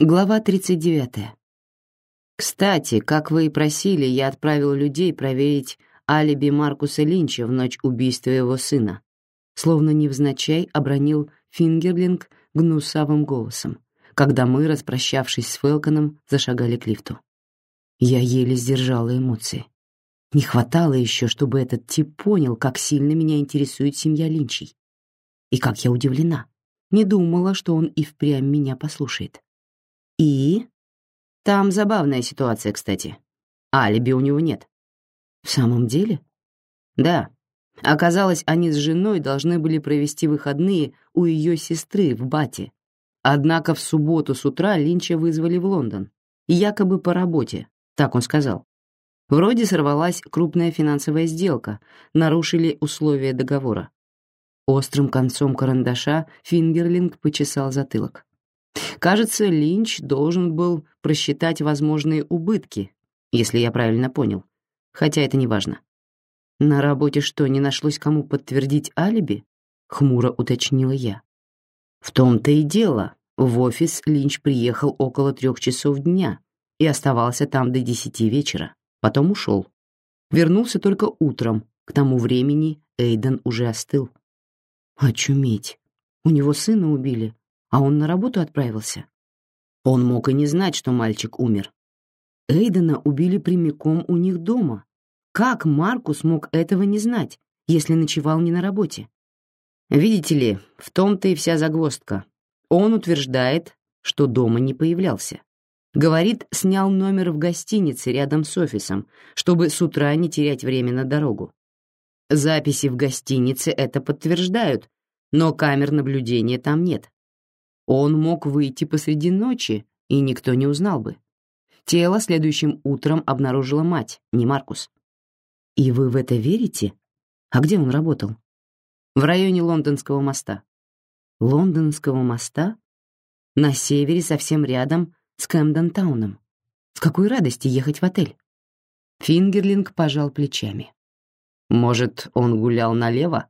Глава 39. Кстати, как вы и просили, я отправил людей проверить алиби Маркуса Линча в ночь убийства его сына. Словно невзначай обронил Фингерлинг гнусавым голосом, когда мы, распрощавшись с Фелконом, зашагали к лифту. Я еле сдержала эмоции. Не хватало еще, чтобы этот тип понял, как сильно меня интересует семья Линчей. И как я удивлена. Не думала, что он и впрямь меня послушает. И? Там забавная ситуация, кстати. Алиби у него нет. В самом деле? Да. Оказалось, они с женой должны были провести выходные у ее сестры в Бате. Однако в субботу с утра Линча вызвали в Лондон, якобы по работе, так он сказал. Вроде сорвалась крупная финансовая сделка, нарушили условия договора. Острым концом карандаша Фингерлинг почесал затылок. Кажется, Линч должен был просчитать возможные убытки, если я правильно понял. Хотя это не важно. На работе что, не нашлось кому подтвердить алиби? Хмуро уточнила я. В том-то и дело. В офис Линч приехал около трех часов дня и оставался там до десяти вечера. Потом ушел. Вернулся только утром. К тому времени Эйден уже остыл. Очуметь. У него сына убили, а он на работу отправился. Он мог и не знать, что мальчик умер. Эйдена убили прямиком у них дома. Как Маркус мог этого не знать, если ночевал не на работе? Видите ли, в том-то и вся загвоздка. Он утверждает, что дома не появлялся. Говорит, снял номер в гостинице рядом с офисом, чтобы с утра не терять время на дорогу. Записи в гостинице это подтверждают, но камер наблюдения там нет. Он мог выйти посреди ночи, и никто не узнал бы. Тело следующим утром обнаружила мать, не Маркус. И вы в это верите? А где он работал? В районе Лондонского моста. Лондонского моста? На севере, совсем рядом с Кэмден-тауном. С какой радости ехать в отель? Фингерлинг пожал плечами. Может, он гулял налево?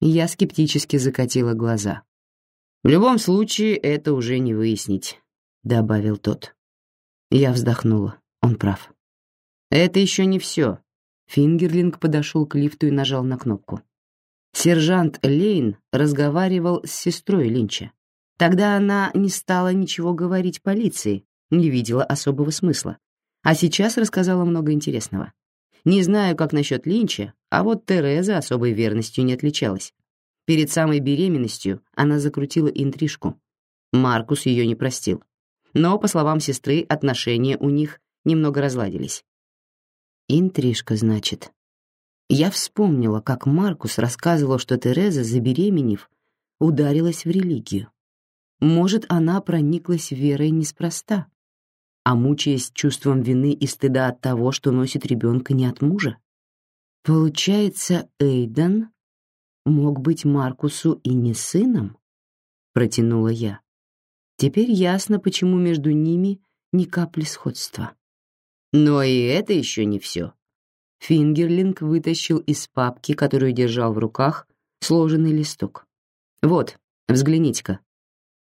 Я скептически закатила глаза. В любом случае, это уже не выяснить, добавил тот. Я вздохнула. Он прав. Это еще не все. Фингерлинг подошел к лифту и нажал на кнопку. Сержант Лейн разговаривал с сестрой Линча. Тогда она не стала ничего говорить полиции, не видела особого смысла. А сейчас рассказала много интересного. Не знаю, как насчет Линча, а вот Тереза особой верностью не отличалась. Перед самой беременностью она закрутила интрижку. Маркус ее не простил. Но, по словам сестры, отношения у них немного разладились. Интрижка, значит. Я вспомнила, как Маркус рассказывал, что Тереза, забеременев, ударилась в религию. Может, она прониклась верой неспроста, а мучаясь чувством вины и стыда от того, что носит ребенка не от мужа. Получается, Эйден мог быть Маркусу и не сыном? Протянула я. Теперь ясно, почему между ними ни капли сходства. Но и это еще не все. Фингерлинг вытащил из папки, которую держал в руках, сложенный листок. Вот, взгляните-ка.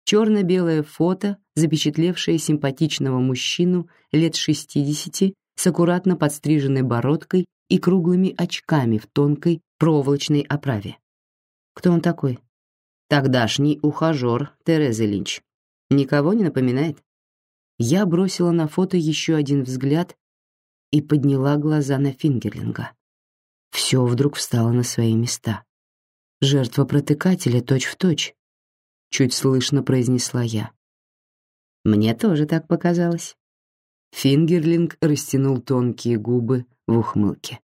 Черно-белое фото, запечатлевшее симпатичного мужчину лет шестидесяти с аккуратно подстриженной бородкой и круглыми очками в тонкой проволочной оправе. Кто он такой? Тогдашний ухажер Терезы Линч. Никого не напоминает? Я бросила на фото еще один взгляд и подняла глаза на Фингерлинга. Все вдруг встало на свои места. Жертва протыкателя точь-в-точь. Чуть слышно произнесла я. Мне тоже так показалось. Фингерлинг растянул тонкие губы в ухмылке.